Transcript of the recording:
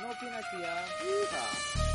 No Pinasia. ¿ah? Yeehaw.